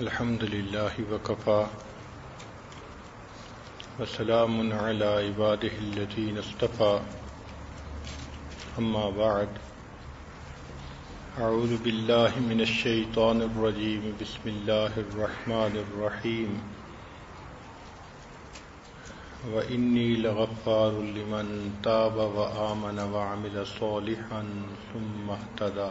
الحمد لله وكفى وسلام على عباده الذين اصطفى. أما بعد، أعوذ بالله من الشيطان الرجيم. بسم الله الرحمن الرحيم. وإني لغفار لمن تاب وآمن وعمل صالحا ثم اهتدى.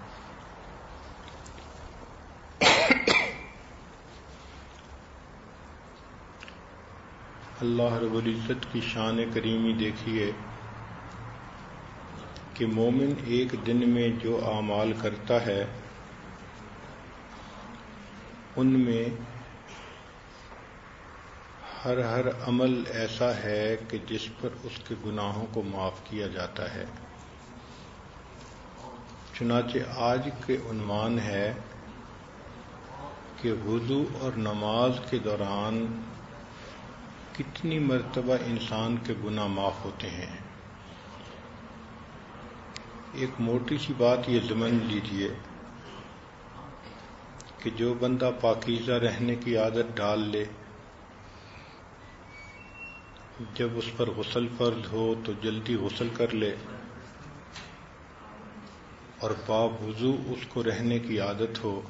اللہ رب العزت کی شان کریمی دیکھیے کہ مومن ایک دن میں جو اعمال کرتا ہے، ان میں ہر ہر عمل ایسا ہے کہ جس پر اس کے گناہوں کو معاف کیا جاتا ہے۔ چنانچہ آج کے عنوان ہے کہ وضو اور نماز کے دوران کتنی مرتبہ انسان کے گناہ معاف ہوتے ہیں؟ ایک موٹی سی بات یہ ضمن لیجیے کہ جو بندہ پاکیزہ رہنے کی عادت ڈال لے، جب اس پر غسل فرض ہو تو جلدی غسل کر لے اور پاپ وضو اس کو رہنے کی عادت ہو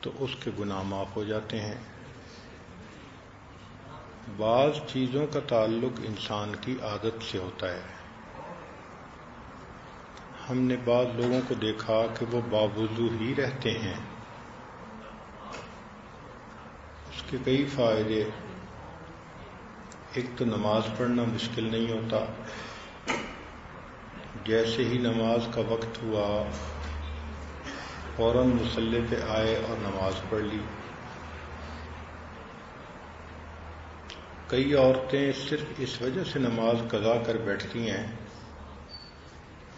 تو اس کے گناہ معاف ہو جاتے ہیں۔ بعض چیزوں کا تعلق انسان کی عادت سے ہوتا ہے۔ ہم نے بعض لوگوں کو دیکھا کہ وہ باوضو ہی رہتے ہیں۔ اس کے کئی فائدے۔ ایک تو نماز پڑھنا مشکل نہیں ہوتا۔ جیسے ہی نماز کا وقت ہوا، فوراً مسلح پہ آئے اور نماز پڑھ لی۔ کئی عورتیں صرف اس وجہ سے نماز قضا کر بیٹھتی ہیں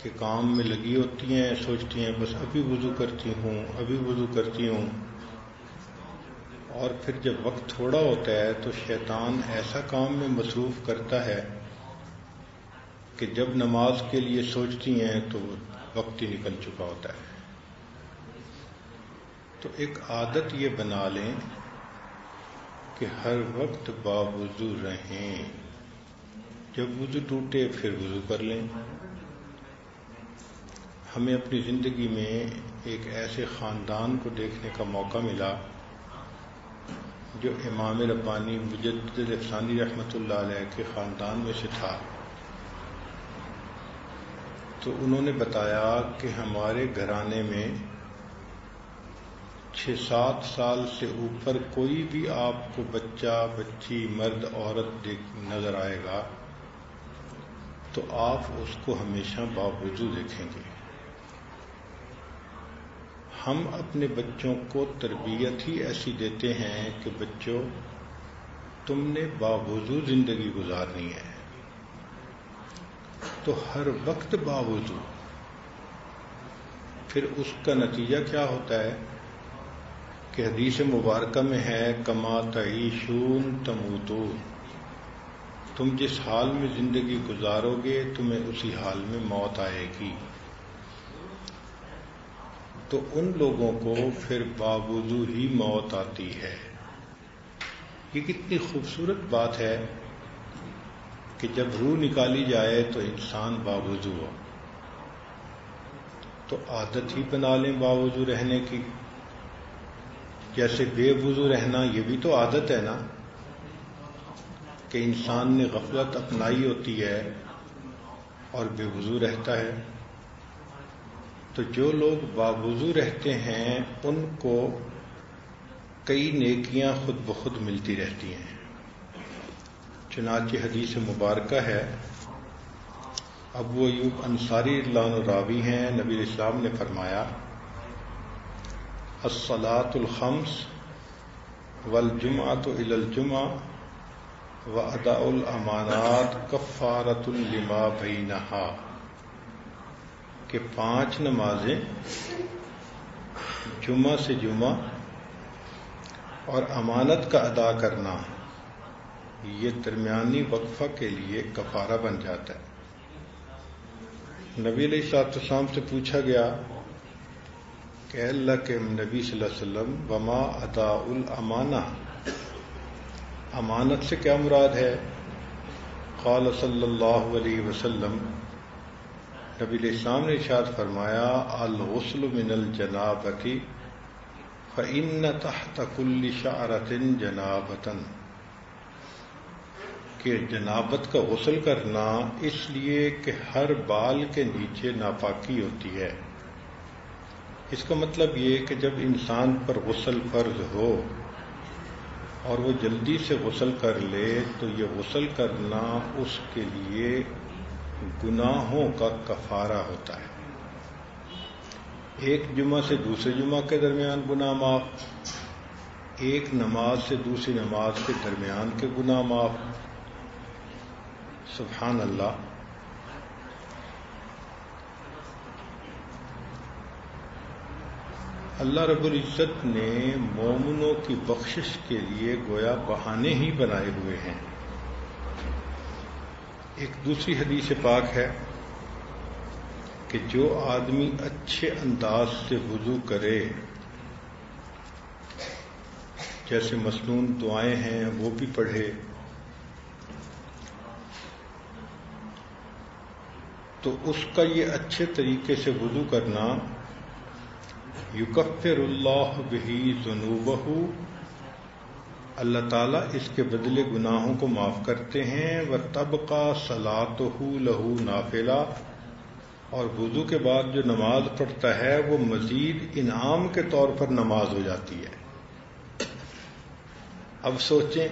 کہ کام میں لگی ہوتی ہیں، سوچتی ہیں، بس ابھی وضو کرتی ہوں، ابھی وضو کرتی ہوں۔ اور پھر جب وقت تھوڑا ہوتا ہے تو شیطان ایسا کام میں مصروف کرتا ہے کہ جب نماز کے لیے سوچتی ہیں تو وقت ہی نکل چکا ہوتا ہے۔ تو ایک عادت یہ بنا لیں کہ ہر وقت باوضو رہیں۔ جب وضو ٹوٹے پھر وضو کر لیں۔ ہمیں اپنی زندگی میں ایک ایسے خاندان کو دیکھنے کا موقع ملا جو امام ربانی مجد افسانی رحمۃ اللہ علیہ کے خاندان میں سے تھا۔ تو انہوں نے بتایا کہ ہمارے گھرانے میں چھ سات سال سے اوپر کوئی بھی آپ کو بچہ، بچی، مرد، عورت نظر آئے گا، تو آپ اس کو ہمیشہ باوجود دیکھیں گے۔ ہم اپنے بچوں کو تربیت ہی ایسی دیتے ہیں کہ بچوں، تم نے باوضو زندگی گزارنی ہے۔ تو ہر وقت باوضو پھر اس کا نتیجہ کیا ہوتا ہے؟ کہ حدیث مبارکہ میں ہے، کما تعیشون تموتو تم جس حال میں زندگی گزارو گے، تمہیں اسی حال میں موت آئے گی۔ تو ان لوگوں کو پھر باوضو ہی موت آتی ہے۔ یہ کتنی خوبصورت بات ہے کہ جب روح نکالی جائے تو انسان باوضو ہو۔ تو عادت ہی بنا لیں باوضو رہنے کی۔ جیسے بے وضو رہنا یہ بھی تو عادت ہے نا کہ انسان نے غفلت اپنائی ہوتی ہے اور بے وضو رہتا ہے۔ تو جو لوگ باوضو رہتے ہیں، ان کو کئی نیکیاں خود بخود ملتی رہتی ہیں۔ چنانچہ حدیث مبارکہ ہے۔ ابو ایوب انصاری اللہ راوی ہیں، نبی اسلام نے فرمایا الصلاۃ الخمس والجمعۃ الى الجمعہ و ادا الامانات کفارت الما بینہا کہ پانچ نمازیں جمعہ سے جمعہ اور امانت کا ادا کرنا یہ درمیانی وقفہ کے لیے کفارہ بن جاتا ہے۔ نبی علیہ السلام سے پوچھا گیا کہ اللہ کے نبی صلی اللہ علیہ وسلم وما ادا الامانہ امانت سے کیا مراد ہے؟ قال صلی اللہ علیہ وسلم، نبی علیہ السلام نے ارشاد فرمایا، الغسل من الجنابتی فعن تحت کل شعرتن جنابتن کہ جنابت کا غسل کرنا اس لیے کہ ہر بال کے نیچے ناپاکی ہوتی ہے۔ اس کا مطلب یہ کہ جب انسان پر غسل فرض ہو اور وہ جلدی سے غسل کر لے تو یہ غسل کرنا اس کے لیے گناہوں کا کفارہ ہوتا ہے۔ ایک جمعہ سے دوسرے جمعہ کے درمیان گناہ معاف، ایک نماز سے دوسری نماز کے درمیان کے گناہ معاف۔ سبحان اللہ۔ اللہ رب العزت نے مومنوں کی بخشش کے لیے گویا بہانے ہی بنائے ہوئے ہیں۔ ایک دوسری حدیث پاک ہے کہ جو آدمی اچھے انداز سے وضو کرے، جیسے مصنون دعائیں ہیں، وہ بھی پڑھے، تو اس کا یہ اچھے طریقے سے وضو کرنا یکفر اللہ بہی جنوبہ اللہ تعالیٰ اس کے بدلے گناہوں کو معاف کرتے ہیں۔ وہ تب کا لہو نافلہ۔ اور وضو کے بعد جو نماز پڑھتا ہے، وہ مزید انعام کے طور پر نماز ہو جاتی ہے۔ اب سوچیں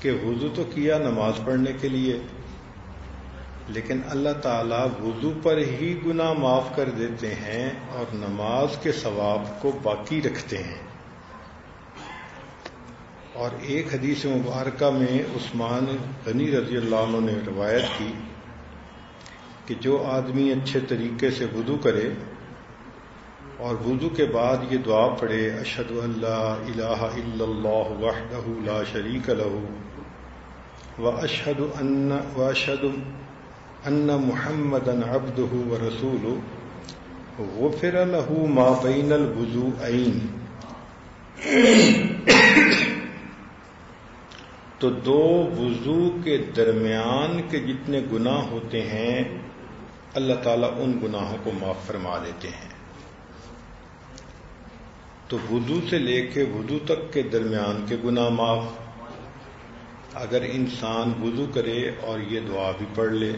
کہ وضو تو کیا نماز پڑھنے کے لیے۔ لیکن اللہ تعالیٰ وضو پر ہی گناہ معاف کر دیتے ہیں اور نماز کے ثواب کو باقی رکھتے ہیں۔ اور ایک حدیث مبارکہ میں عثمان غنی رضی اللہ عنہ نے روایت کی کہ جو آدمی اچھے طریقے سے وضو کرے اور وضو کے بعد یہ دعا پڑھے اشد اللہ الہ الا اللہ وحدہ لا شریک لہو و اشد ان و اشد ان محمد ابد و رسول غفر له ما بین الوضو عین تو دو وضو کے درمیان کے جتنے گناہ ہوتے ہیں، اللہ تعالیٰ ان گناہوں کو معاف فرما دیتے ہیں۔ تو وضو سے لے کے وضو تک کے درمیان کے گناہ معاف۔ اگر انسان وضو کرے اور یہ دعا بھی پڑھ لے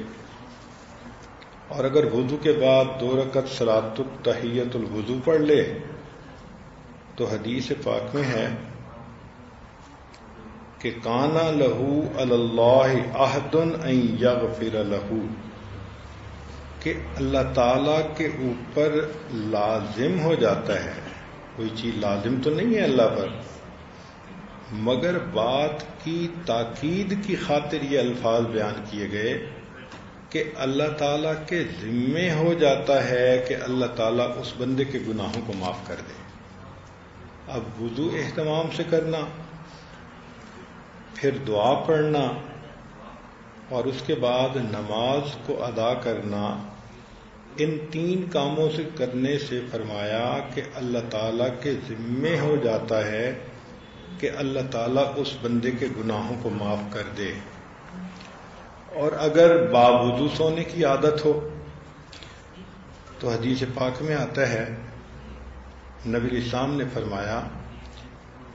اور اگر وضو کے بعد دو رکت سلاد التحیت الوضو پڑھ لے، تو حدیث پاک میں ہے کہ کانا لہو اللہ عہدن یغفر لہو، کہ اللہ تعالی کے اوپر لازم ہو جاتا ہے۔ کوئی چیز لازم تو نہیں ہے اللہ پر، مگر بات کی تاکید کی خاطر یہ الفاظ بیان کیے گئے کہ اللہ تعالیٰ کے ذمے ہو جاتا ہے کہ اللہ تعالیٰ اس بندے کے گناہوں کو معاف کر دے۔ اب وضو اہتمام سے کرنا، پھر دعا پڑھنا، اور اس کے بعد نماز کو ادا کرنا۔ ان تین کاموں سے کرنے سے فرمایا کہ اللہ تعالیٰ کے ذمے ہو جاتا ہے کہ اللہ تعالیٰ اس بندے کے گناہوں کو معاف کر دے۔ اور اگر باوضو سونے کی عادت ہو، تو حدیث پاک میں آتا ہے، نبی اسلام نے فرمایا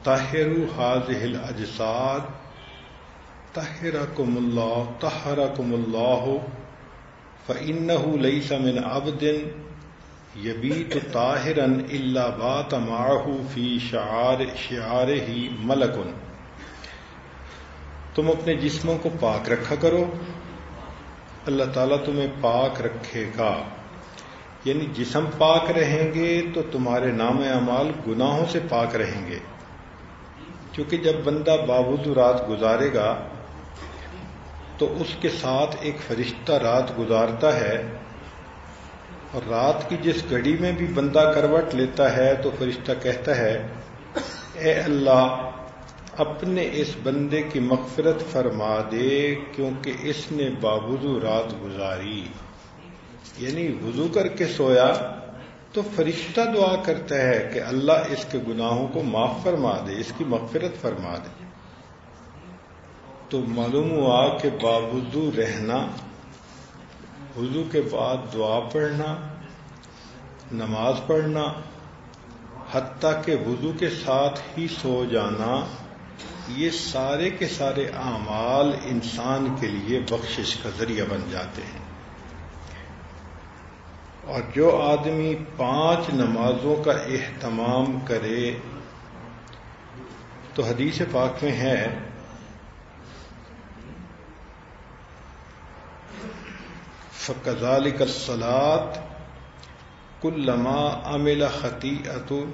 تاہر حاض ہل اجساد تہرا کم اللہ تہرا کم اللہ فن لئی سمن ابدن یبی تو طاہرن اللہ بات ماہو فی شعار شعار ہی ملکن تم اپنے جسموں کو پاک رکھا کرو۔ اللہ تعالیٰ تمہیں پاک رکھے گا۔ یعنی جسم پاک رہیں گے تو تمہارے نام اعمال گناہوں سے پاک رہیں گے۔ کیونکہ جب بندہ باوضو رات گزارے گا تو اس کے ساتھ ایک فرشتہ رات گزارتا ہے اور رات کی جس گھڑی میں بھی بندہ کروٹ لیتا ہے تو فرشتہ کہتا ہے، اے اللہ اپنے اس بندے کی مغفرت فرما دے کیونکہ اس نے باوضو رات گزاری۔ یعنی وضو کر کے سویا تو فرشتہ دعا کرتا ہے کہ اللہ اس کے گناہوں کو معاف فرما دے، اس کی مغفرت فرما دے۔ تو معلوم ہوا کہ باوضو رہنا، وضو کے بعد دعا پڑھنا، نماز پڑھنا، حتیٰ کہ وضو کے ساتھ ہی سو جانا یہ سارے کے سارے اعمال انسان کے لیے بخشش کا ذریعہ بن جاتے ہیں۔ اور جو آدمی پانچ نمازوں کا اہتمام کرے، تو حدیث پاک میں ہے فکزال کسلات کل لما امل خطی اتو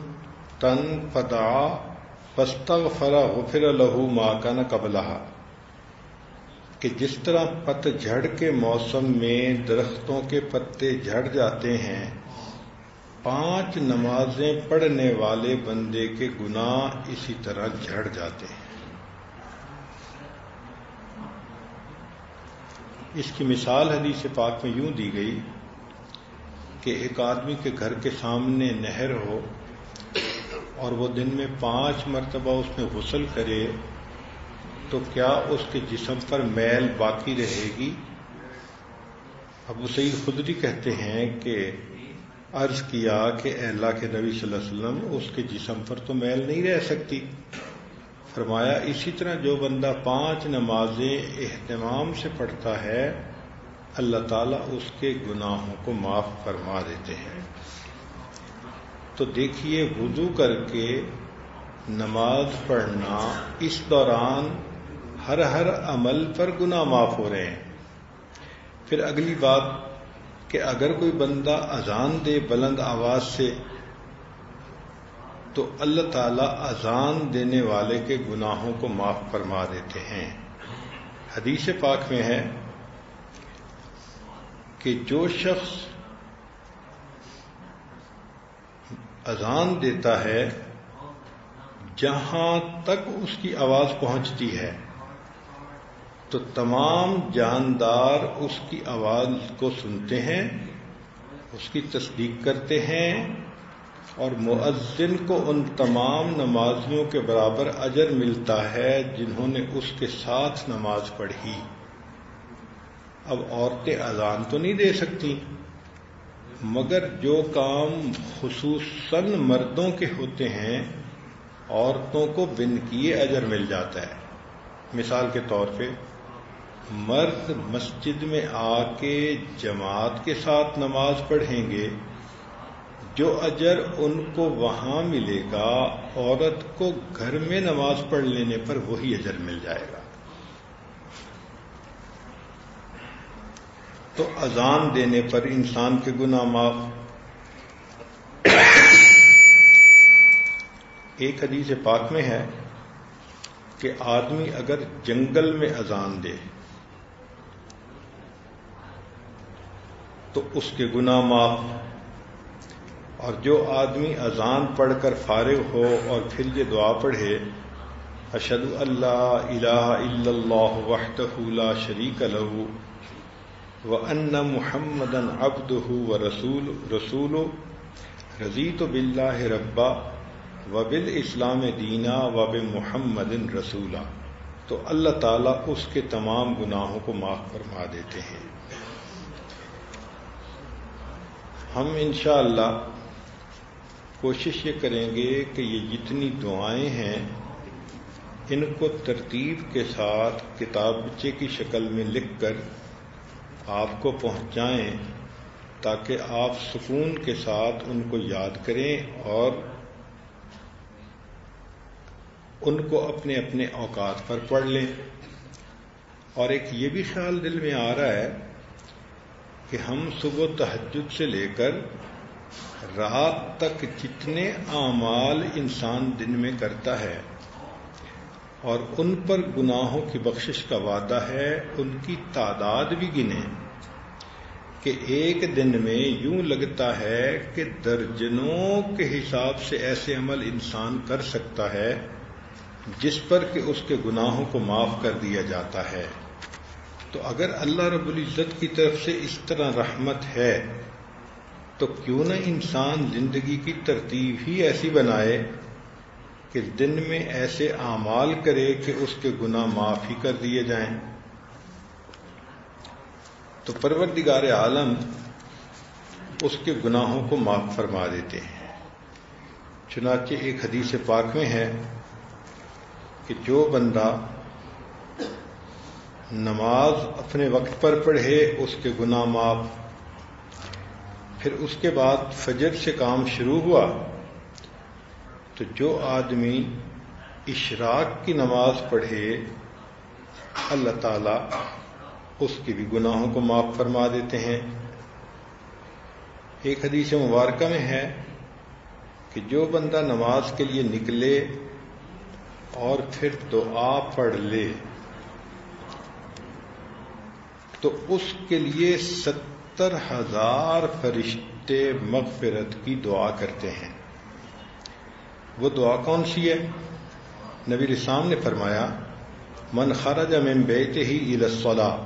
تن پدا پستغ فرا غفر لہو ماں کا نہ کہ جس طرح پت جھڑ کے موسم میں درختوں کے پتے جھڑ جاتے ہیں، پانچ نمازیں پڑھنے والے بندے کے گناہ اسی طرح جھڑ جاتے ہیں۔ اس کی مثال حدیث پاک میں یوں دی گئی کہ ایک آدمی کے گھر کے سامنے نہر ہو اور وہ دن میں پانچ مرتبہ اس میں غسل کرے تو کیا اس کے جسم پر میل باقی رہے گی؟ ابو سعید خدری کہتے ہیں کہ عرض کیا کہ اللہ کے نبی صلی اللہ علیہ وسلم، اس کے جسم پر تو میل نہیں رہ سکتی۔ فرمایا، اسی طرح جو بندہ پانچ نمازیں اہتمام سے پڑھتا ہے، اللہ تعالیٰ اس کے گناہوں کو معاف فرما دیتے ہیں۔ تو دیکھیے وضو کر کے نماز پڑھنا اس دوران ہر ہر عمل پر گناہ معاف ہو رہے ہیں۔ پھر اگلی بات کہ اگر کوئی بندہ اذان دے بلند آواز سے تو اللہ تعالی اذان دینے والے کے گناہوں کو معاف فرما دیتے ہیں۔ حدیث پاک میں ہے کہ جو شخص اذان دیتا ہے جہاں تک اس کی آواز پہنچتی ہے۔ تو تمام جاندار اس کی آواز کو سنتے ہیں، اس کی تصدیق کرتے ہیں اور مؤذن کو ان تمام نمازیوں کے برابر اجر ملتا ہے جنہوں نے اس کے ساتھ نماز پڑھی۔ اب عورتیں اذان تو نہیں دے سکتی۔ مگر جو کام خصوصاً مردوں کے ہوتے ہیں، عورتوں کو بن کیے اجر مل جاتا ہے۔ مثال کے طور پہ، مرد مسجد میں آ کے جماعت کے ساتھ نماز پڑھیں گے، جو اجر ان کو وہاں ملے گا، عورت کو گھر میں نماز پڑھ لینے پر وہی اجر مل جائے گا۔ تو اذان دینے پر انسان کے گناہ معاف۔ ایک حدیث پاک میں ہے کہ آدمی اگر جنگل میں اذان دے تو اس کے گناہ معاف۔ اور جو آدمی اذان پڑھ کر فارغ ہو اور پھر یہ دعا پڑھے اشد اللہ الہ الا اللہ وحدہ لا شریک لہو و ان محمد ابد و رسول. رسول رضیت بلّہ ربا و بل اسلام دینا و بے محمد رسولہ تو اللہ تعالیٰ اس کے تمام گناہوں کو معاف فرما دیتے ہیں۔ ہم انشاءاللہ اللہ کوشش یہ کریں گے کہ یہ جتنی دعائیں ہیں، ان کو ترتیب کے ساتھ کتاب بچے کی شکل میں لکھ کر آپ کو پہنچائیں تاکہ آپ سکون کے ساتھ ان کو یاد کریں اور ان کو اپنے اپنے اوقات پر پڑھ لیں۔ اور ایک یہ بھی خیال دل میں آ رہا ہے کہ ہم صبح تحجد سے لے کر رات تک جتنے اعمال انسان دن میں کرتا ہے اور ان پر گناہوں کی بخشش کا وعدہ ہے، ان کی تعداد بھی گنے۔ کہ ایک دن میں یوں لگتا ہے کہ درجنوں کے حساب سے ایسے عمل انسان کر سکتا ہے، جس پر کہ اس کے گناہوں کو معاف کر دیا جاتا ہے۔ تو اگر اللہ رب العزت کی طرف سے اس طرح رحمت ہے، تو کیوں نہ انسان زندگی کی ترتیب ہی ایسی بنائے۔ کہ دن میں ایسے اعمال کرے کہ اس کے گناہ معاف ہی کر دیے جائیں۔ تو پروردگار عالم اس کے گناہوں کو معاف فرما دیتے ہیں۔ چنانچہ ایک حدیث پاک میں ہے کہ جو بندہ نماز اپنے وقت پر پڑھے، اس کے گناہ معاف۔ پھر اس کے بعد فجر سے کام شروع ہوا تو جو آدمی اشراق کی نماز پڑھے، اللہ تعالی اس کی بھی گناہوں کو معاف فرما دیتے ہیں۔ ایک حدیث مبارکہ میں ہے کہ جو بندہ نماز کے لیے نکلے اور پھر دعا پڑھ لے، تو اس کے لیے ستر ہزار فرشتے مغفرت کی دعا کرتے ہیں۔ وہ دعا کون سی ہے؟ نبی رسام نے فرمایا، من خرج من بیتے ہی الصلاح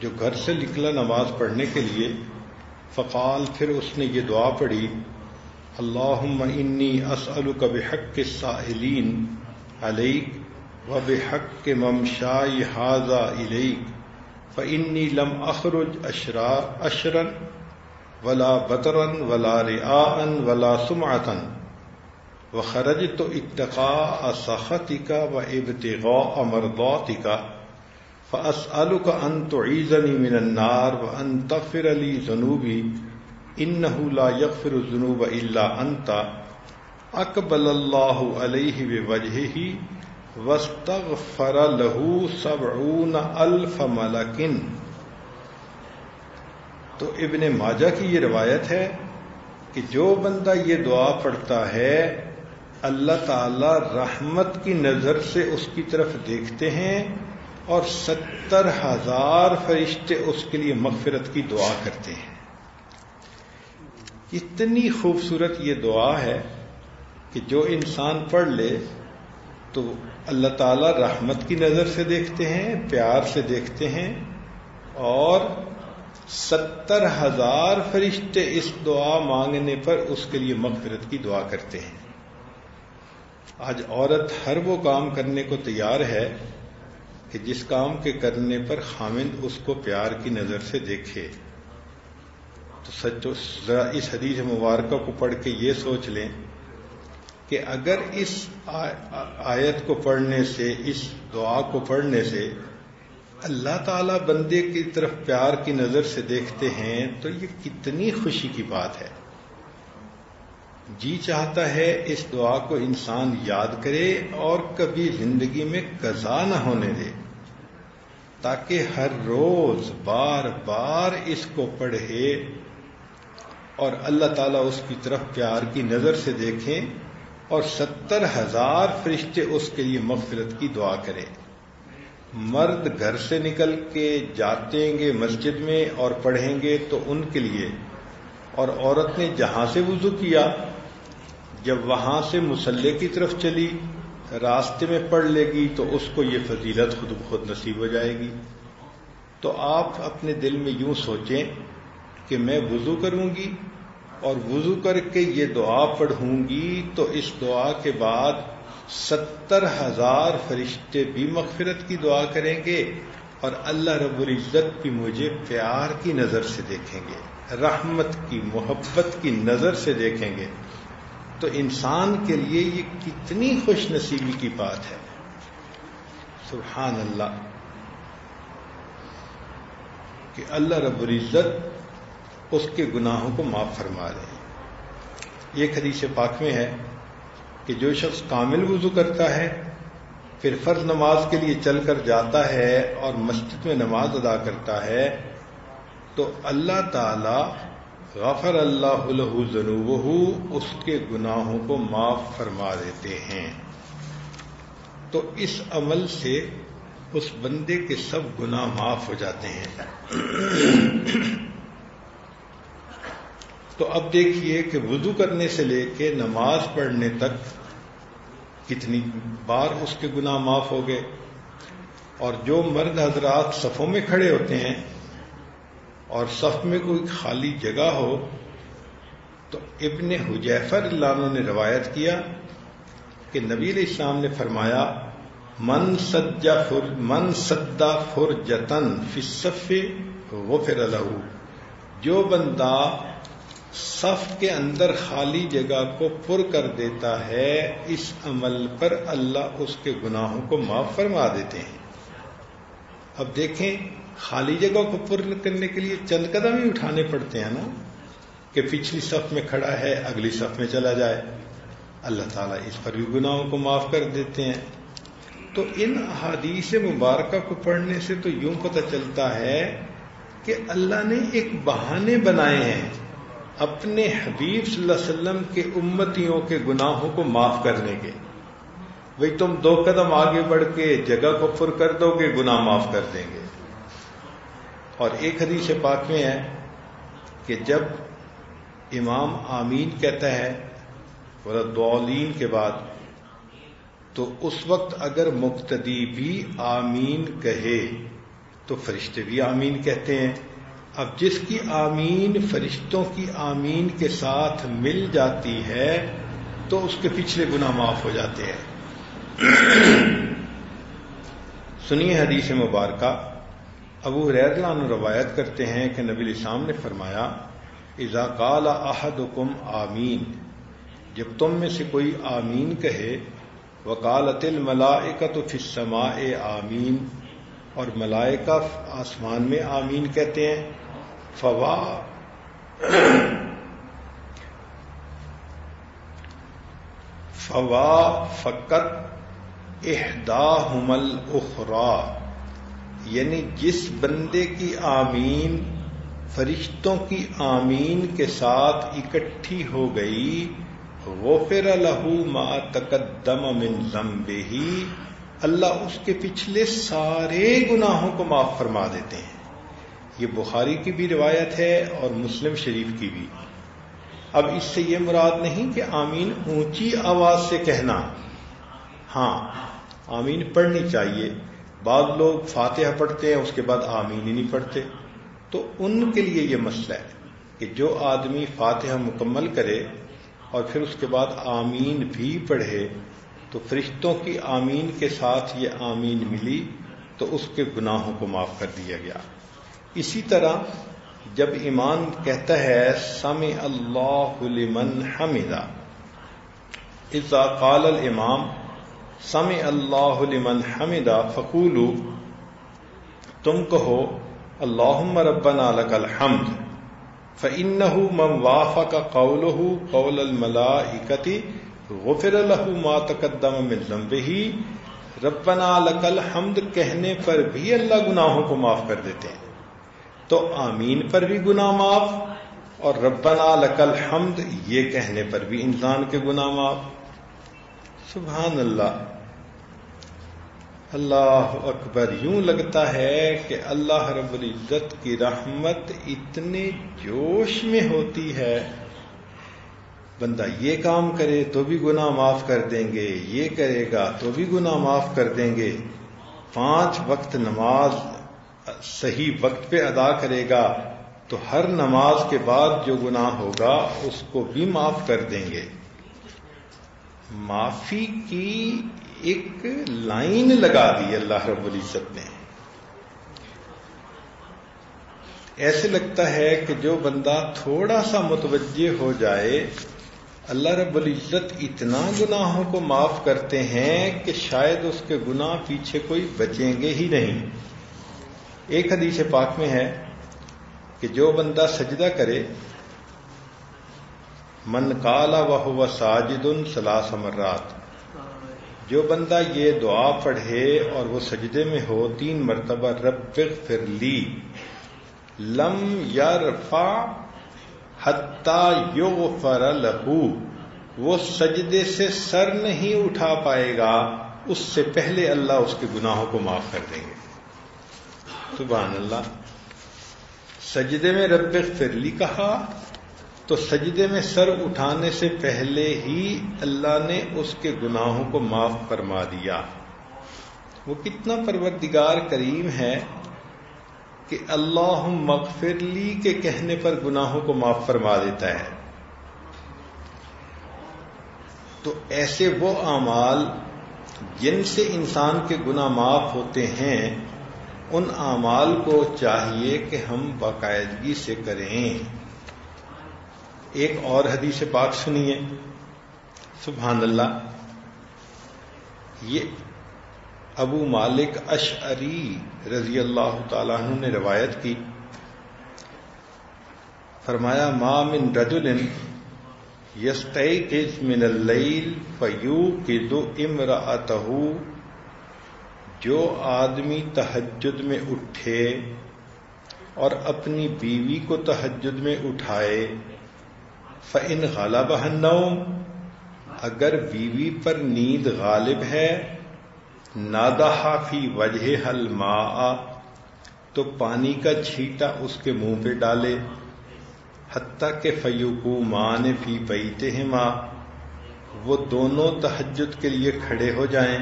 جو گھر سے نکلا نماز پڑھنے کے لیے، فقال، پھر اس نے یہ دعا پڑھی اللہ انی اسل کا بحق کے ساحلین علیک و بحق کے ممشائی حاضہ علیک فنی لم اخرج اشرا، اشرن ولا بطرن ولا رعاً ولا سمعتن. و خرج تو اتقاء سختی کا و ابتغاء امردوتی کا فاسألك ان تعيذني من النار وان تغفر لي ذنوبي انه لا يغفر الذنوب الا انت اقبل الله عليه بوجهه واستغفر له سبعون الف ملك. تو ابن ماجہ کی یہ روایت ہے کہ جو بندہ یہ دعا پڑھتا ہے اللہ تعالی رحمت کی نظر سے اس کی طرف دیکھتے ہیں اور ستر ہزار فرشتے اس کے لیے مغفرت کی دعا کرتے ہیں۔ اتنی خوبصورت یہ دعا ہے کہ جو انسان پڑھ لے تو اللہ تعالی رحمت کی نظر سے دیکھتے ہیں، پیار سے دیکھتے ہیں اور ستر ہزار فرشتے اس دعا مانگنے پر اس کے لیے مغفرت کی دعا کرتے ہیں۔ آج عورت ہر وہ کام کرنے کو تیار ہے کہ جس کام کے کرنے پر خامند اس کو پیار کی نظر سے دیکھے۔ تو سچو ذرا اس حدیث مبارکہ کو پڑھ کے یہ سوچ لیں کہ اگر اس آیت کو پڑھنے سے، اس دعا کو پڑھنے سے اللہ تعالی بندے کی طرف پیار کی نظر سے دیکھتے ہیں تو یہ کتنی خوشی کی بات ہے۔ جی چاہتا ہے اس دعا کو انسان یاد کرے اور کبھی زندگی میں قضا نہ ہونے دے، تاکہ ہر روز بار بار اس کو پڑھے اور اللہ تعالیٰ اس کی طرف پیار کی نظر سے دیکھیں اور ستر ہزار فرشتے اس کے لیے مغفرت کی دعا کرے۔ مرد گھر سے نکل کے جاتے گے مسجد میں اور پڑھیں گے تو ان کے لیے، اور عورت نے جہاں سے وضو کیا جب وہاں سے مسلح کی طرف چلی، راستے میں پڑھ لے گی تو اس کو یہ فضیلت خود بخود نصیب ہو جائے گی۔ تو آپ اپنے دل میں یوں سوچیں کہ میں وضو کروں گی اور وضو کر کے یہ دعا پڑھوں گی تو اس دعا کے بعد ستر ہزار فرشتے بھی مغفرت کی دعا کریں گے اور اللہ رب العزت بھی مجھے پیار کی نظر سے دیکھیں گے، رحمت کی، محبت کی نظر سے دیکھیں گے۔ تو انسان کے لیے یہ کتنی خوش نصیبی کی بات ہے۔ سبحان اللہ کہ اللہ رب العزت اس کے گناہوں کو معاف فرما رہے یہ حدیث پاک میں ہے کہ جو شخص کامل وضو کرتا ہے، پھر فرض نماز کے لیے چل کر جاتا ہے اور مسجد میں نماز ادا کرتا ہے، تو اللہ تعالی غفر اللہ ذنوبہ اس کے گناہوں کو معاف فرما دیتے ہیں۔ تو تو اس عمل سے اس بندے کے سب گناہ معاف ہو جاتے ہیں۔ تو اب دیکھیے کہ وضو کرنے سے لے کے نماز پڑھنے تک کتنی بار اس کے گناہ معاف ہو گئے۔ اور جو مرد حضرات صفوں میں کھڑے ہوتے ہیں اور صف میں کوئی خالی جگہ ہو تو ابن حجیفر اللہ عنہ نے روایت کیا کہ نبی علیہ السلام نے فرمایا، من سجا فر، من سدا فر جتن فصف وہ پھر جو بندہ صف کے اندر خالی جگہ کو پر کر دیتا ہے، اس عمل پر اللہ اس کے گناہوں کو معاف فرما دیتے ہیں۔ اب دیکھیں، خالی جگہ کو پر کرنے کے لیے چند قدم ہی اٹھانے پڑتے ہیں نا کہ پچھلی صف میں کھڑا ہے، اگلی صف میں چلا جائے۔ اللہ تعالیٰ اس پر بھی گناہوں کو معاف کر دیتے ہیں۔ تو ان احادیث مبارکہ کو پڑھنے سے تو یوں پتہ چلتا ہے کہ اللہ نے ایک بہانے بنائے ہیں۔ اپنے حبیب صلی اللہ علیہ وسلم کے امتیوں کے گناہوں کو معاف کرنے کے۔ بھئی تم دو قدم آگے بڑھ کے جگہ کو پر کر دو گے، گناہ معاف کر دیں گے۔ اور ایک حدیث پاک میں ہے کہ جب امام آمین کہتا ہے دولین کے بعد، تو اس وقت اگر مقتدی بھی آمین کہے، تو فرشتے بھی آمین کہتے ہیں۔ اب جس کی آمین فرشتوں کی آمین کے ساتھ مل جاتی ہے، تو اس کے پچھلے گناہ معاف ہو جاتے ہیں۔ سنیے حدیث مبارکہ۔ ابو ریدلان روایت کرتے ہیں کہ نبی السلام نے فرمایا، اذا قال احدکم آمین جب تم میں سے کوئی آمین کہے وکالت الملائکت فی السماء آمین، اور ملائکہ آسمان میں آمین کہتے ہیں، فوا فوا فقط احدا حمل اخرا یعنی جس بندے کی آمین، فرشتوں کی آمین کے ساتھ اکٹھی ہو گئی وہ پھر لہو ما تقدم من ضمبے ہی اللہ اس کے پچھلے سارے گناہوں کو معاف فرما دیتے ہیں۔ یہ بخاری کی بھی روایت ہے اور مسلم شریف کی بھی۔ اب اس سے یہ مراد نہیں کہ آمین اونچی آواز سے کہنا ہاں آمین پڑھنی چاہیے۔ بعض لوگ فاتحہ پڑھتے ہیں، اس کے بعد آمین ہی نہیں پڑھتے۔ تو ان کے لیے یہ مسئلہ ہے کہ جو آدمی فاتحہ مکمل کرے اور پھر اس کے بعد آمین بھی پڑھے، تو فرشتوں کی آمین کے ساتھ یہ آمین ملی تو اس کے گناہوں کو معاف کر دیا گیا۔ اسی طرح جب ایمان کہتا ہے سم اللہ لمن حمدہ، اذا قال الامام سم اللہ لمن حمدہ فقولو، تم کہو اللہ ربنا لك الحمد فإنه من وافق قوله قول الملائكة غفر له ما تقدم من ذنبه ربنا لك الحمد کہنے پر بھی اللہ گناہوں کو معاف کر دیتے ہیں۔ تو آمین پر بھی گناہ معاف، اور ربنا لك الحمد یہ کہنے پر بھی انسان کے گناہ معاف۔ سبحان اللہ۔ اللہ اکبر، یوں لگتا ہے کہ اللہ رب العزت کی رحمت اتنے جوش میں ہوتی ہے۔ بندہ یہ کام کرے تو بھی گناہ معاف کر دیں گے، یہ کرے گا تو بھی گناہ معاف کر دیں گے۔ پانچ وقت نماز صحیح وقت پہ ادا کرے گا تو ہر نماز کے بعد جو گناہ ہوگا اس کو بھی معاف کر دیں گے۔ معافی کی ایک لائن لگا دی اللہ رب العزت نے۔ ایسے لگتا ہے کہ جو بندہ تھوڑا سا متوجہ ہو جائے، اللہ رب العزت اتنا گناہوں کو معاف کرتے ہیں کہ شاید اس کے گناہ پیچھے کوئی بچیں گے ہی نہیں۔ ایک حدیث پاک میں ہے کہ جو بندہ سجدہ کرے من کالا وہ ساجد ان سلاس مرات۔ جو بندہ یہ دعا پڑھے اور وہ سجدے میں ہو، تین مرتبہ رب فر لی۔ لم یرفا حتہ یو فر لہو۔ وہ سجدے سے سر نہیں اٹھا پائے گا، اس سے پہلے اللہ اس کے گناہوں کو معاف کر دیں گے۔ سبحان اللہ۔ سجدے میں رب فرلی کہا تو سجدے میں سر اٹھانے سے پہلے ہی اللہ نے اس کے گناہوں کو معاف فرما دیا۔ وہ کتنا پروردگار کریم ہے کہ اللہ مغفرلی کے کہنے پر گناہوں کو معاف فرما دیتا ہے۔ تو ایسے وہ اعمال جن سے انسان کے گناہ معاف ہوتے ہیں، ان اعمال کو چاہیے کہ ہم باقاعدگی سے کریں۔ ایک اور حدیث پاک سنیے سبحان اللہ۔ یہ ابو مالک اشعری رضی اللہ تعالیٰ عنہ نے روایت کی۔ فرمایا، ما من رجل یستیقظ من اللیل فیوقظ امرأته جو آدمی تہجد میں اٹھے اور اپنی بیوی کو تہجد میں اٹھائے فن غالب النوم، اگر بیوی پر نیند غالب ہے نادا فی وجہ حل ما تو پانی کا چھیٹا اس کے منہ پہ ڈالے، حتیٰ کہ فیوکو ماں نے فی پیتے ہیں ماں وہ دونوں تہجد کے لیے کھڑے ہو جائیں۔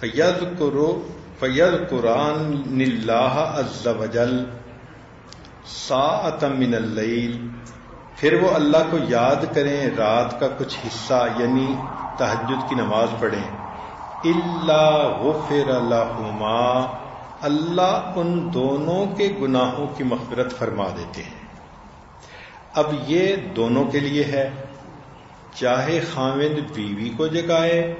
فید کرو فید قرآن از وجل سا من اللیل پھر وہ اللہ کو یاد کریں، رات کا کچھ حصہ یعنی تحجد کی نماز پڑھیں۔ اللہ غفر الحما اللہ ان دونوں کے گناہوں کی مغفرت فرما دیتے ہیں۔ اب یہ دونوں کے لیے ہے۔ چاہے خامد بیوی کو جگائے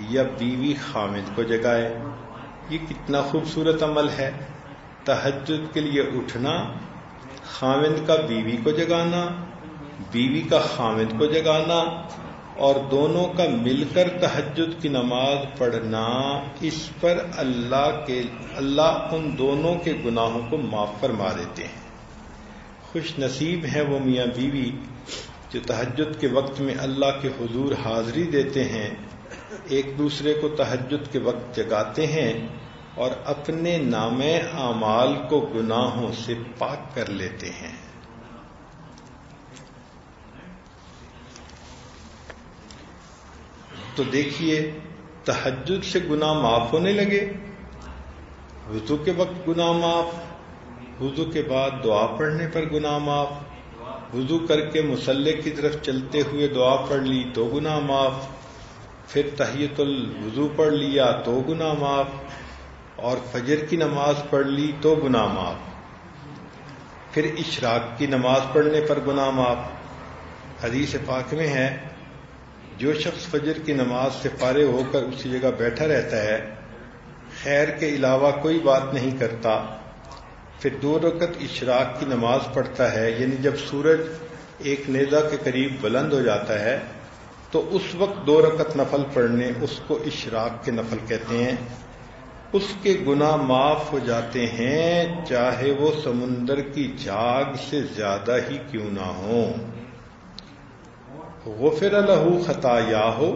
یا بیوی خامد کو جگائے، یہ کتنا خوبصورت عمل ہے۔ تحجد کے لیے اٹھنا، خامد کا بیوی کو جگانا بیوی کا خامد کو جگانا اور دونوں کا مل کر تحجد کی نماز پڑھنا، اس پر اللہ کے، اللہ ان دونوں کے گناہوں کو معاف فرما دیتے ہیں۔ خوش نصیب ہیں وہ میاں بیوی جو تحجد کے وقت میں اللہ کے حضور حاضری دیتے ہیں۔ ایک دوسرے کو تحجد کے وقت جگاتے ہیں اور اپنے نام اعمال کو گناہوں سے پاک کر لیتے ہیں۔ تو دیکھیے، تحجد سے گناہ معاف ہونے لگے۔ وضو کے وقت گناہ معاف، وضو کے بعد دعا پڑھنے پر گناہ معاف۔ وضو کر کے مسلح کی طرف چلتے ہوئے دعا پڑھ لی تو گناہ معاف۔ پھر تحیت الوضو پڑھ لیا تو گناہ معاف۔ اور فجر کی نماز پڑھ لی تو گناہ معاف۔ پھر اشراق کی نماز پڑھنے پر گناہ معاف۔ حدیث پاک میں ہے جو شخص فجر کی نماز سے فارغ ہو کر اسی جگہ بیٹھا رہتا ہے، خیر کے علاوہ کوئی بات نہیں کرتا۔ پھر دو رکت اشراق کی نماز پڑھتا ہے یعنی جب سورج ایک نیزا کے قریب بلند ہو جاتا ہے، تو اس وقت دو رکت نفل پڑھنے اس کو اشراق کے نفل کہتے ہیں۔ اس کے گناہ معاف ہو جاتے ہیں، چاہے وہ سمندر کی جاگ سے زیادہ ہی کیوں نہ ہوں۔ غفر لہو خطا یا ہو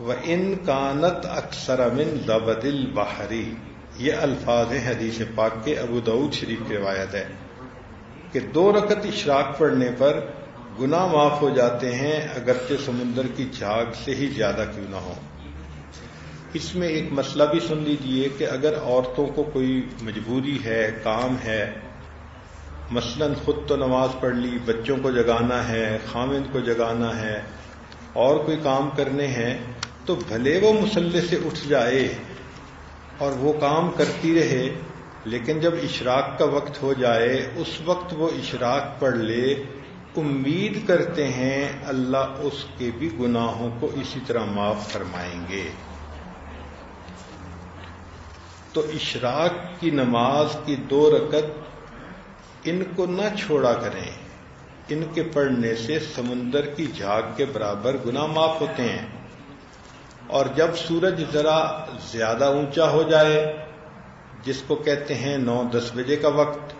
و ان کانت اکثر امن لبدل بحری یہ الفاظ ہیں حدیث پاک کے، ابو دعود شریف کی روایت ہے کہ دو رکت اشراق پڑھنے پر گناہ معاف ہو جاتے ہیں اگرچہ سمندر کی جھاگ سے ہی زیادہ کیوں نہ ہو اس میں ایک مسئلہ بھی سن لیجیے کہ اگر عورتوں کو کوئی مجبوری ہے، کام ہے مثلا خود تو نماز پڑھ لی، بچوں کو جگانا ہے خامد کو جگانا ہے، اور کوئی کام کرنے ہیں، تو بھلے وہ مسلح سے اٹھ جائے اور وہ کام کرتی رہے، لیکن جب اشراق کا وقت ہو جائے، اس وقت وہ اشراق پڑھ لے، امید کرتے ہیں اللہ اس کے بھی گناہوں کو اسی طرح معاف فرمائیں گے۔ تو اشراق کی نماز کی دو رکت ان کو نہ چھوڑا کریں۔ ان کے پڑھنے سے سمندر کی جھاگ کے برابر گنا معاف ہوتے ہیں۔ اور جب سورج ذرا زیادہ اونچا ہو جائے، جس کو کہتے ہیں نو دس بجے کا وقت،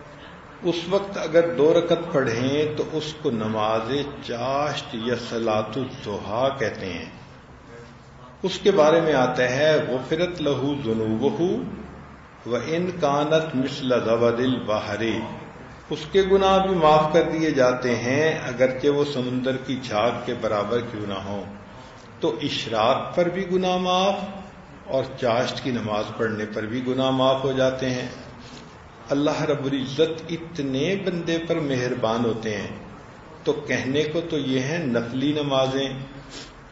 اس وقت اگر دو رکت پڑھیں تو اس کو نماز چاشت یا سلاط الظہا کہتے ہیں۔ اس کے بارے میں آتا ہے، غفرت لہو جنوب و ان کانت مسل دل باہری اس کے گناہ بھی معاف کر دیے جاتے ہیں اگرچہ وہ سمندر کی جھاگ کے برابر کیوں نہ ہو تو اشراق پر بھی گناہ معاف اور چاشت کی نماز پڑھنے پر بھی گناہ معاف ہو جاتے ہیں۔ اللہ رب العزت اتنے بندے پر مہربان ہوتے ہیں۔ تو کہنے کو تو یہ ہیں نفلی نمازیں۔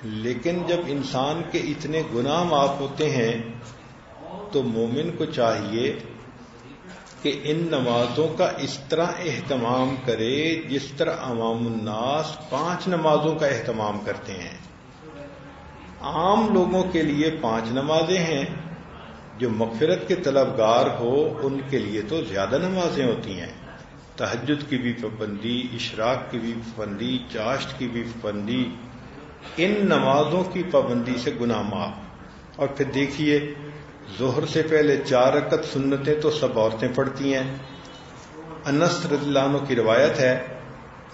لیکن جب انسان کے اتنے گناہ معاف ہوتے ہیں تو مومن کو چاہیے کہ ان نمازوں کا اس طرح اہتمام کرے جس طرح عوام الناس پانچ نمازوں کا اہتمام کرتے ہیں۔ عام لوگوں کے لیے پانچ نمازیں ہیں۔ جو مغفرت کے طلبگار ہو، ان کے لیے تو زیادہ نمازیں ہوتی ہیں۔ تہجد کی بھی پابندی، اشراق کی بھی پابندی، چاشت کی بھی پابندی۔ ان نمازوں کی پابندی سے گناہ معاف۔ اور پھر دیکھیے ظہر سے پہلے چار رکت سنتیں تو سب عورتیں پڑھتی ہیں۔ انس رضی اللہ عنہ کی روایت ہے،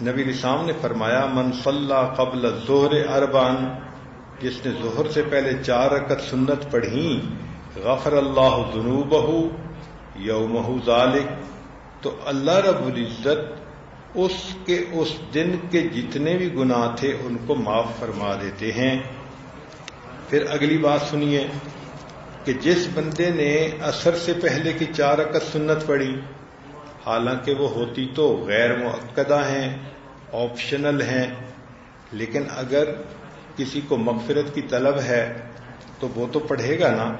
نبی نسام نے فرمایا، من صلاح قبل ظہر اربان جس نے ظہر سے پہلے چار رکت سنت پڑھی، غفر اللہ جنوب یوم ذالک، تو اللہ رب العزت اس کے اس دن کے جتنے بھی گناہ تھے ان کو معاف فرما دیتے ہیں۔ پھر اگلی بات سنیے۔ کہ جس بندے نے اثر سے پہلے کی چار رکت سنت پڑھی، حالانکہ وہ ہوتی تو غیر معقدہ ہیں آپشنل ہیں، لیکن اگر کسی کو مغفرت کی طلب ہے، تو وہ تو پڑھے گا نا۔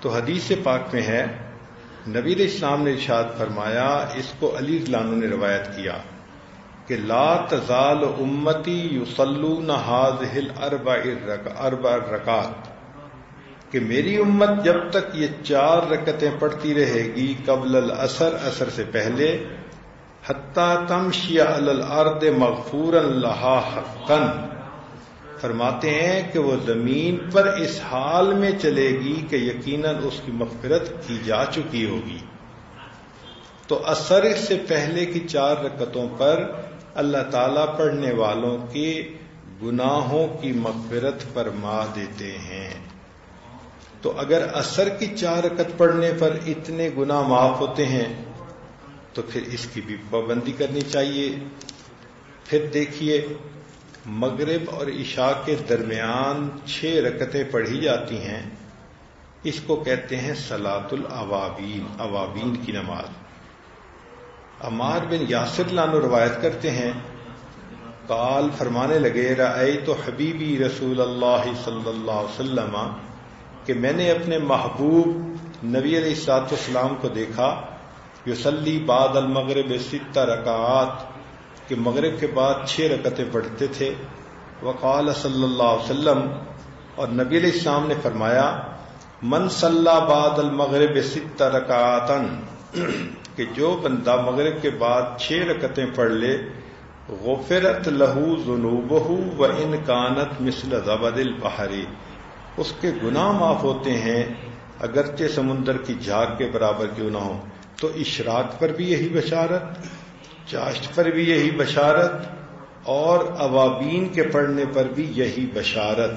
تو حدیث پاک میں ہے نبیر اسلام نے ارشاد فرمایا، اس کو علی لانو نے روایت کیا کہ لا تزال امتی یوسلو نہاد ہل اربا رکات کہ میری امت جب تک یہ چار رکتیں پڑھتی رہے گی قبل الاثر اثر سے پہلے حتہ تمشیا الارض مغفور اللہ حقن فرماتے ہیں کہ وہ زمین پر اس حال میں چلے گی کہ یقیناً اس کی مغفرت کی جا چکی ہوگی۔ تو اثر سے پہلے کی چار رکتوں پر اللہ تعالی پڑھنے والوں کے گناہوں کی مغفرت فرما دیتے ہیں۔ تو اگر اثر کی چار رکت پڑھنے پر اتنے گناہ معاف ہوتے ہیں، تو پھر اس کی بھی پابندی کرنی چاہیے۔ پھر دیکھیے، مغرب اور عشاء کے درمیان چھ رکتیں پڑھی جاتی ہیں۔ اس کو کہتے ہیں سلاط العوابین عوابین کی نماز۔ امار بن یاسر لانو روایت کرتے ہیں کال فرمانے لگے رائے تو حبیبی رسول اللہ صلی اللہ علیہ وسلم کہ میں نے اپنے محبوب نبی علیہ السلاط اسلام کو دیکھا یوسلی باد المغرب ستہ رکعات، کہ مغرب کے بعد چھ رکتیں پڑھتے تھے۔ وقال صلی اللہ علیہ وسلم، اور نبی علیہ السلام نے فرمایا، من صلی بعد المغرب ست رکعتن کہ جو بندہ مغرب کے بعد چھ رکتیں پڑھ لے، غفرت لہو ذنوبہ و ان کانت مثل زبد البحری اس کے گناہ معاف ہوتے ہیں، اگرچہ سمندر کی جھاگ کے برابر کیوں نہ ہو۔ تو اشراق پر بھی یہی بشارت، چاشت پر بھی یہی بشارت، اور عوابین کے پڑھنے پر بھی یہی بشارت۔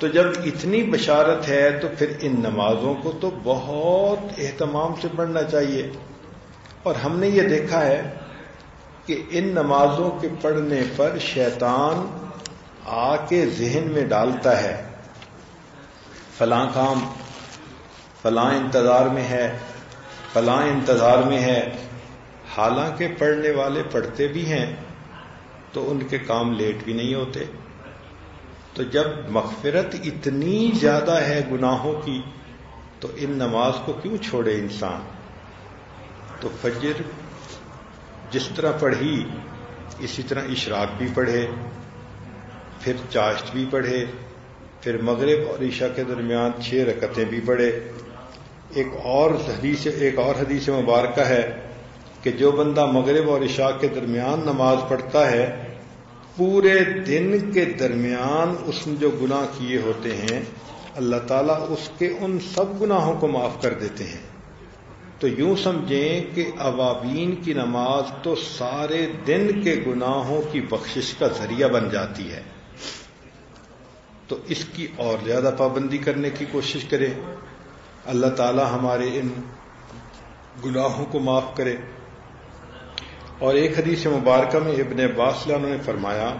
تو جب اتنی بشارت ہے، تو پھر ان نمازوں کو تو بہت اہتمام سے پڑھنا چاہیے۔ اور ہم نے یہ دیکھا ہے کہ ان نمازوں کے پڑھنے پر شیطان آ کے ذہن میں ڈالتا ہے۔ فلاں کام، فلاں انتظار میں ہے، فلاں انتظار میں ہے۔ حالانکہ پڑھنے والے پڑھتے بھی ہیں، تو ان کے کام لیٹ بھی نہیں ہوتے۔ تو جب مغفرت اتنی زیادہ ہے گناہوں کی، تو ان نماز کو کیوں چھوڑے انسان؟ تو فجر جس طرح پڑھی، اسی طرح اشراق بھی پڑھے، پھر چاشت بھی پڑھے۔ پھر مغرب اور عشاء کے درمیان چھ رکتیں بھی پڑھے۔ ایک اور حدیث، ایک اور حدیث مبارکہ ہے کہ جو بندہ مغرب اور عشاء کے درمیان نماز پڑھتا ہے، پورے دن کے درمیان اس نے جو گناہ کیے ہوتے ہیں، اللہ تعالیٰ اس کے ان سب گناہوں کو معاف کر دیتے ہیں۔ تو یوں سمجھیں کہ عوابین کی نماز تو سارے دن کے گناہوں کی بخشش کا ذریعہ بن جاتی ہے۔ تو اس کی اور زیادہ پابندی کرنے کی کوشش کرے۔ اللہ تعالی ہمارے ان گناہوں کو معاف کرے۔ اور ایک حدیث مبارکہ میں ابن عباس نے فرمایا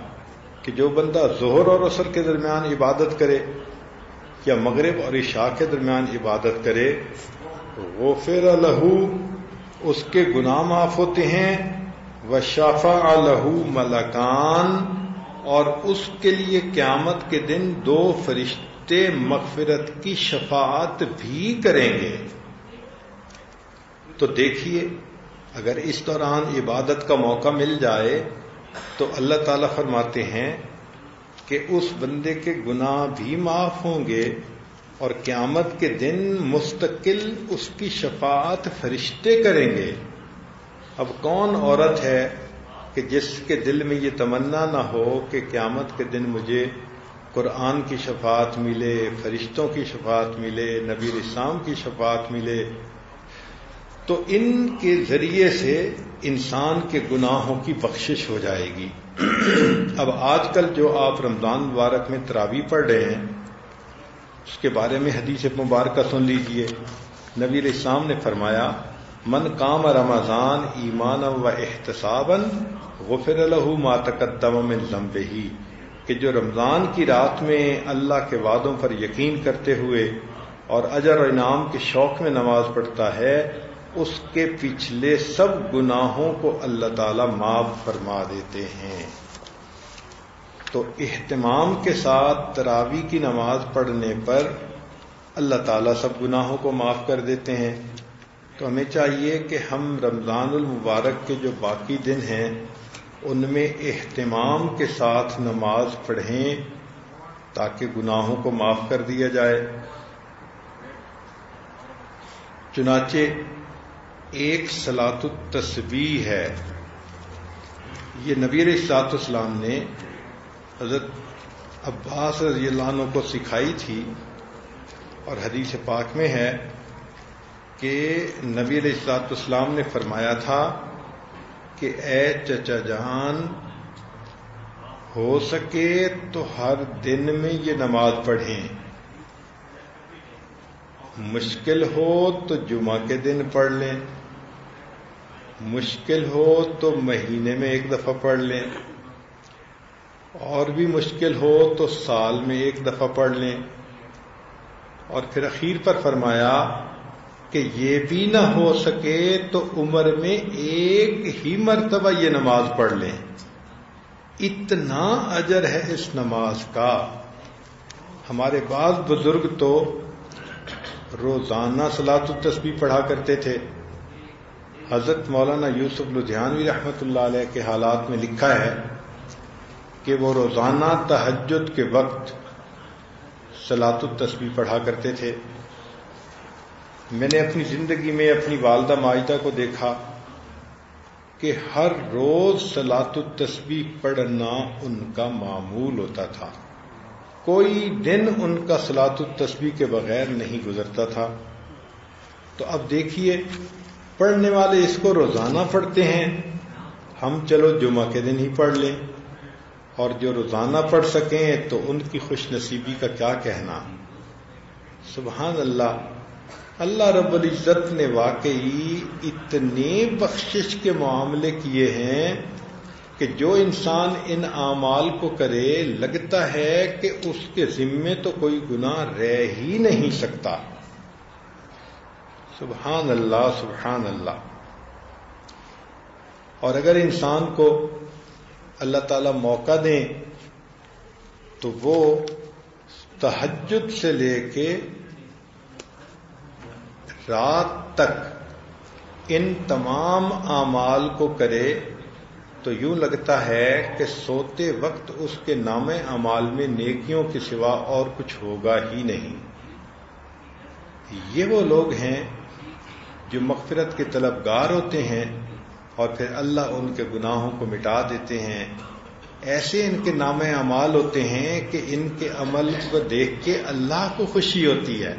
کہ جو بندہ ظہر اور اثر کے درمیان عبادت کرے یا مغرب اور عشاء کے درمیان عبادت کرے وہ لہو، اس کے گناہ معاف ہوتے ہیں۔ و شافا لہو ملکان اور اس کے لیے قیامت کے دن دو فرشتے مغفرت کی شفاعت بھی کریں گے۔ تو دیکھیے، اگر اس دوران عبادت کا موقع مل جائے، تو اللہ تعالی فرماتے ہیں کہ اس بندے کے گناہ بھی معاف ہوں گے اور قیامت کے دن مستقل اس کی شفاعت فرشتے کریں گے۔ اب کون عورت ہے کہ جس کے دل میں یہ تمنا نہ ہو کہ قیامت کے دن مجھے قرآن کی شفاعت ملے، فرشتوں کی شفاعت ملے، نبی اسلام کی شفاعت ملے، تو ان کے ذریعے سے انسان کے گناہوں کی بخشش ہو جائے گی۔ اب آج کل جو آپ رمضان مبارک میں تراوی پڑھ رہے ہیں، اس کے بارے میں حدیث مبارکہ سن لیجیے۔ نبی السلام نے فرمایا، من کام رمضان ایمان و احتساب غفر الح ماتقدم من ہی کہ جو رمضان کی رات میں اللہ کے وعدوں پر یقین کرتے ہوئے اور اجر و انعام کے شوق میں نماز پڑھتا ہے، اس کے پچھلے سب گناہوں کو اللہ تعالی معاف فرما دیتے ہیں۔ تو اہتمام کے ساتھ تراوی کی نماز پڑھنے پر اللہ تعالیٰ سب گناہوں کو معاف کر دیتے ہیں۔ تو ہمیں چاہیے کہ ہم رمضان المبارک کے جو باقی دن ہیں ان میں اہتمام کے ساتھ نماز پڑھیں تاکہ گناہوں کو معاف کر دیا جائے۔ چنانچہ ایک سلاط التسبیح ہے۔ یہ نبی سات اسلام نے حضرت عباس رضی اللہ عنہ کو سکھائی تھی اور حدیث پاک میں ہے کہ نبی علیہ السلاط اسلام نے فرمایا تھا کہ اے چچا جان، ہو سکے تو ہر دن میں یہ نماز پڑھیں۔ مشکل ہو تو جمعہ کے دن پڑھ لیں۔ مشکل ہو تو مہینے میں ایک دفعہ پڑھ لیں۔ اور بھی مشکل ہو تو سال میں ایک دفعہ پڑھ لیں۔ اور پھر اخیر پر فرمایا کہ یہ بھی نہ ہو سکے تو عمر میں ایک ہی مرتبہ یہ نماز پڑھ لیں۔ اتنا اجر ہے اس نماز کا۔ ہمارے بعض بزرگ تو روزانہ سلاط التسبیح پڑھا کرتے تھے۔ حضرت مولانا یوسف لدھیانوی رحمۃ اللہ علیہ کے حالات میں لکھا ہے کہ وہ روزانہ تحجد کے وقت سلاط التسبیح پڑھا کرتے تھے۔ میں نے اپنی زندگی میں اپنی والدہ معاہدہ کو دیکھا کہ ہر روز سلاط التسبیح پڑھنا ان کا معمول ہوتا تھا۔ کوئی دن ان کا سلاط التسبیح کے بغیر نہیں گزرتا تھا۔ تو اب دیکھیے، پڑھنے والے اس کو روزانہ پڑھتے ہیں۔ ہم چلو جمعہ کے دن ہی پڑھ لیں۔ اور جو روزانہ پڑھ سکیں تو ان کی خوش نصیبی کا کیا کہنا۔ سبحان اللہ اللہ رب العزت نے واقعی اتنے بخشش کے معاملے کیے ہیں کہ جو انسان ان اعمال کو کرے، لگتا ہے کہ اس کے ذمے تو کوئی گناہ رہ ہی نہیں سکتا۔ سبحان اللہ سبحان اللہ۔ اور اگر انسان کو اللہ تعالی موقع دیں تو وہ تحجد سے لے کے رات تک ان تمام اعمال کو کرے تو یوں لگتا ہے کہ سوتے وقت اس کے نام اعمال میں نیکیوں کے سوا اور کچھ ہوگا ہی نہیں۔ یہ وہ لوگ ہیں جو مغفرت کے طلبگار ہوتے ہیں اور پھر اللہ ان کے گناہوں کو مٹا دیتے ہیں۔ ایسے ان کے نام اعمال ہوتے ہیں کہ ان کے عمل کو دیکھ کے اللہ کو خوشی ہوتی ہے۔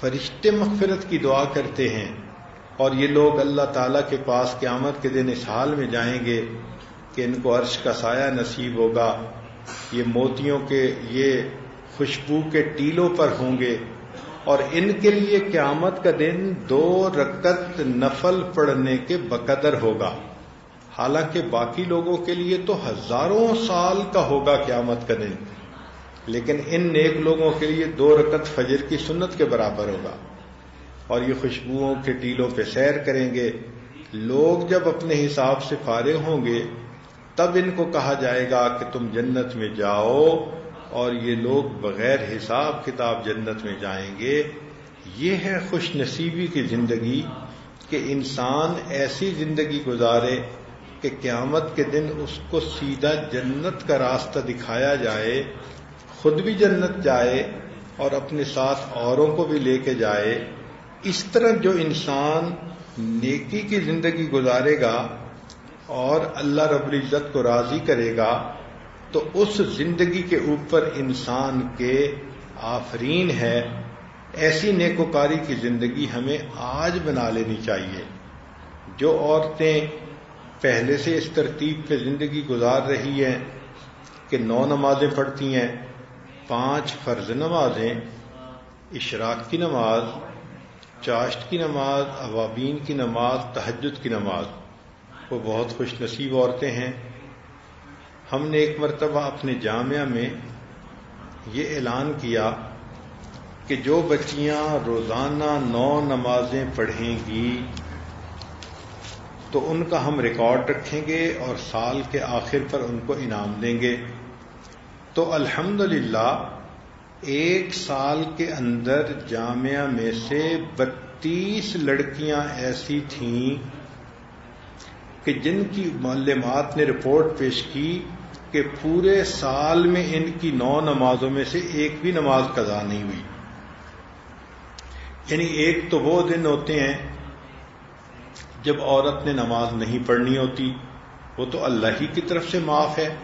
فرشتے مغفرت کی دعا کرتے ہیں اور یہ لوگ اللہ تعالیٰ کے پاس قیامت کے دن اس حال میں جائیں گے کہ ان کو عرش کا سایہ نصیب ہوگا۔ یہ موتیوں کے، یہ خوشبو کے ٹیلوں پر ہوں گے اور ان کے لیے قیامت کا دن دو رکت نفل پڑھنے کے بقدر ہوگا۔ حالانکہ باقی لوگوں کے لیے تو ہزاروں سال کا ہوگا قیامت کا دن۔ لیکن ان نیک لوگوں کے لیے دو رکت فجر کی سنت کے برابر ہوگا۔ اور یہ خوشبوؤں کے ٹیلوں پہ سیر کریں گے۔ لوگ جب اپنے حساب سے فارغ ہوں گے، تب ان کو کہا جائے گا کہ تم جنت میں جاؤ اور یہ لوگ بغیر حساب کتاب جنت میں جائیں گے۔ یہ ہے خوش نصیبی کی زندگی کہ انسان ایسی زندگی گزارے کہ قیامت کے دن اس کو سیدھا جنت کا راستہ دکھایا جائے خود بھی جنت جائے اور اپنے ساتھ اوروں کو بھی لے کے جائے، اس طرح جو انسان نیکی کی زندگی گزارے گا اور اللہ رب العزت کو راضی کرے گا، تو اس زندگی کے اوپر انسان کے آفرین ہے۔ ایسی نیکوکاری کی زندگی ہمیں آج بنا لینی چاہیے۔ جو عورتیں پہلے سے اس ترتیب پہ زندگی گزار رہی ہیں کہ نو نمازیں پڑھتی ہیں پانچ فرض نمازیں، اشراق کی نماز، چاشت کی نماز، عوابین کی نماز، تہجد کی نماز۔ وہ بہت خوش نصیب عورتیں ہیں۔ ہم نے ایک مرتبہ اپنے جامعہ میں یہ اعلان کیا کہ جو بچیاں روزانہ نو نمازیں پڑھیں گی، تو ان کا ہم ریکارڈ رکھیں گے اور سال کے آخر پر ان کو انعام دیں گے۔ تو الحمد ایک سال کے اندر جامعہ میں سے بتیس لڑکیاں ایسی تھیں کہ جن کی معلومات نے رپورٹ پیش کی کہ پورے سال میں ان کی نو نمازوں میں سے ایک بھی نماز قضا نہیں ہوئی۔ یعنی ایک تو وہ دن ہوتے ہیں جب عورت نے نماز نہیں پڑھنی ہوتی، وہ تو اللہ ہی کی طرف سے معاف ہے۔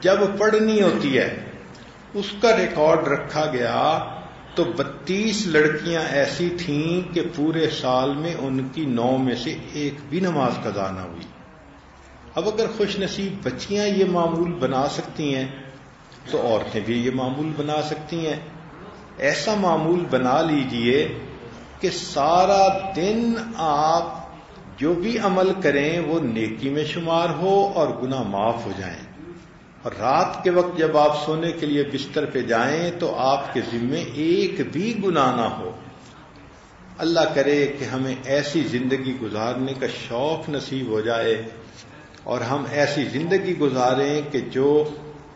جب پڑھنی ہوتی ہے، اس کا ریکارڈ رکھا گیا تو بتیس لڑکیاں ایسی تھیں کہ پورے سال میں ان کی نو میں سے ایک بھی نماز قضا نہ ہوئی۔ اب اگر خوش نصیب بچیاں یہ معمول بنا سکتی ہیں، تو عورتیں بھی یہ معمول بنا سکتی ہیں۔ ایسا معمول بنا لیجیے کہ سارا دن آپ جو بھی عمل کریں وہ نیکی میں شمار ہو اور گناہ معاف ہو جائیں۔ رات کے وقت جب آپ سونے کے لیے بستر پہ جائیں تو آپ کے ذمے ایک بھی گناہ نہ ہو۔ اللہ کرے کہ ہمیں ایسی زندگی گزارنے کا شوق نصیب ہو جائے اور ہم ایسی زندگی گزاریں کہ جو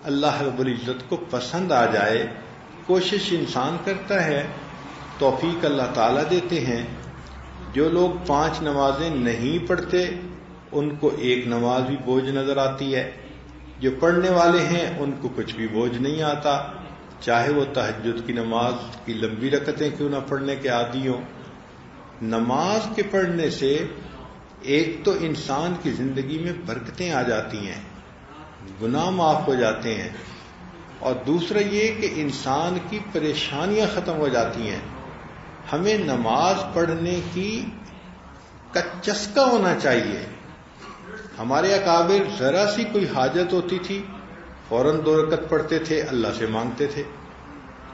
اللہ رب العزت کو پسند آ جائے۔ کوشش انسان کرتا ہے، توفیق اللہ تعالیٰ دیتے ہیں۔ جو لوگ پانچ نمازیں نہیں پڑھتے، ان کو ایک نماز بھی بوجھ نظر آتی ہے۔ جو پڑھنے والے ہیں، ان کو کچھ بھی بوجھ نہیں آتا۔ چاہے وہ تحجد کی نماز کی لمبی رکتیں کیوں نہ پڑھنے کے عادی ہوں۔ نماز کے پڑھنے سے ایک تو انسان کی زندگی میں برکتیں آ جاتی ہیں، گناہ معاف ہو جاتے ہیں۔ اور دوسرا یہ کہ انسان کی پریشانیاں ختم ہو جاتی ہیں۔ ہمیں نماز پڑھنے کی کچسکا ہونا چاہیے۔ ہمارے اکابر ذرا سی کوئی حاجت ہوتی تھی، فوراً دو رکت پڑھتے تھے، اللہ سے مانگتے تھے۔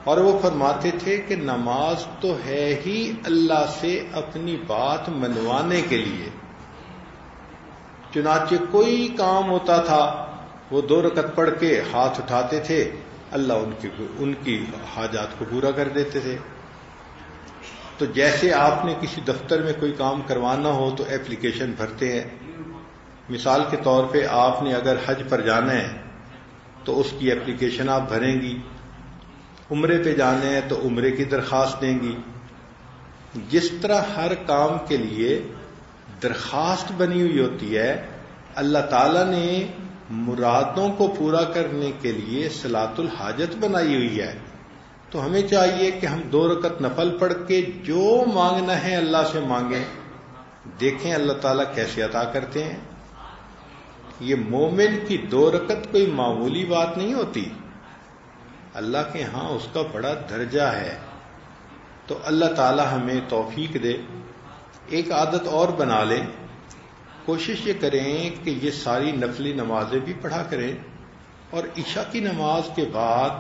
اور وہ فرماتے تھے کہ نماز تو ہے ہی اللہ سے اپنی بات منوانے کے لیے۔ چنانچہ کوئی کام ہوتا تھا، وہ دو رکت پڑھ کے ہاتھ اٹھاتے تھے، اللہ ان کی ان کی حاجات کو پورا کر دیتے تھے۔ تو جیسے آپ نے کسی دفتر میں کوئی کام کروانا ہو تو ایپلیکیشن بھرتے ہیں۔ مثال کے طور پہ آپ نے اگر حج پر جانا ہے تو اس کی ایپلیکیشن آپ بھریں گی، عمرے پہ جانے ہیں تو عمرے کی درخواست دیں گی۔ جس طرح ہر کام کے لیے درخواست بنی ہوئی ہوتی ہے، اللہ تعالی نے مرادوں کو پورا کرنے کے لیے سلاط الحاجت بنائی ہوئی ہے۔ تو ہمیں چاہیے کہ ہم دو رکت نفل پڑھ کے جو مانگنا ہے اللہ سے مانگیں۔ دیکھیں اللہ تعالیٰ کیسے عطا کرتے ہیں۔ یہ مومن کی دو رکت کوئی معمولی بات نہیں ہوتی۔ اللہ کے ہاں اس کا بڑا درجہ ہے۔ تو اللہ تعالیٰ ہمیں توفیق دے۔ ایک عادت اور بنا لیں۔ کوشش یہ کریں کہ یہ ساری نفلی نمازیں بھی پڑھا کریں۔ اور عشاء کی نماز کے بعد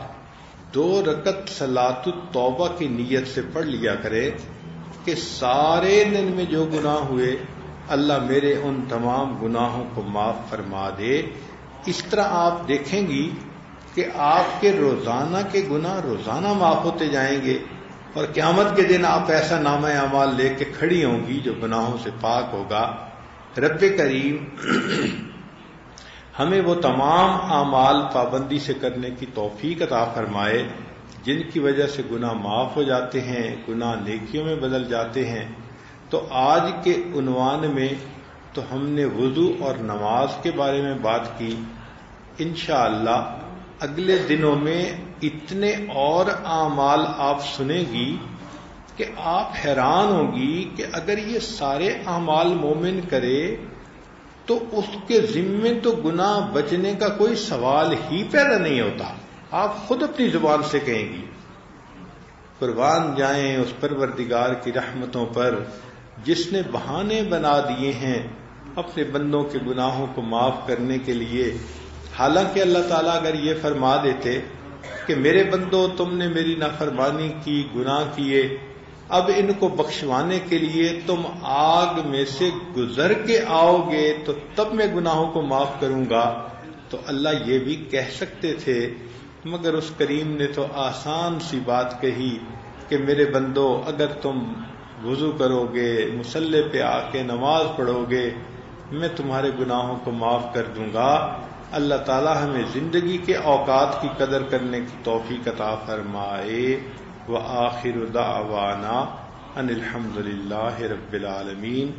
دو رکت سلات التوبہ کی نیت سے پڑھ لیا کرے کہ سارے دن میں جو گناہ ہوئے اللہ میرے ان تمام گناہوں کو معاف فرما دے۔ اس طرح آپ دیکھیں گی کہ آپ کے روزانہ کے گناہ روزانہ معاف ہوتے جائیں گے اور قیامت کے دن آپ ایسا نام اعمال لے کے کھڑی ہوں گی جو گناہوں سے پاک ہوگا۔ رب کریم، ہمیں وہ تمام اعمال پابندی سے کرنے کی توفیق عطا فرمائے، جن کی وجہ سے گناہ معاف ہو جاتے ہیں، گناہ نیکیوں میں بدل جاتے ہیں۔ تو آج کے عنوان میں تو ہم نے وضو اور نماز کے بارے میں بات کی۔ انشاءاللہ اللہ اگلے دنوں میں اتنے اور اعمال آپ سنیں گی کہ آپ حیران ہوگی کہ اگر یہ سارے اعمال مومن کرے تو اس کے ذمے تو گناہ بچنے کا کوئی سوال ہی پیدا نہیں ہوتا۔ آپ خود اپنی زبان سے کہیں گی۔ قربان جائیں اس پروردگار کی رحمتوں پر۔ جس نے بہانے بنا دیے ہیں اپنے بندوں کے گناہوں کو معاف کرنے کے لیے۔ حالانکہ اللہ تعالیٰ اگر یہ فرما دیتے کہ میرے بندو، تم نے میری نافرمانی کی، گناہ کیے، اب ان کو بخشوانے کے لیے تم آگ میں سے گزر کے آؤ گے، تو تب میں گناہوں کو معاف کروں گا۔ تو اللہ یہ بھی کہہ سکتے تھے، مگر اس کریم نے تو آسان سی بات کہی کہ میرے بندو، اگر تم وضو کرو گے، مسلح پہ آ کے نماز پڑھو گے، میں تمہارے گناہوں کو معاف کر دوں گا۔ اللہ تعالی ہمیں زندگی کے اوقات کی قدر کرنے کی توفیق عطا فرمائے۔ و آخر دعوانا ان الحمد للہ رب العالمین۔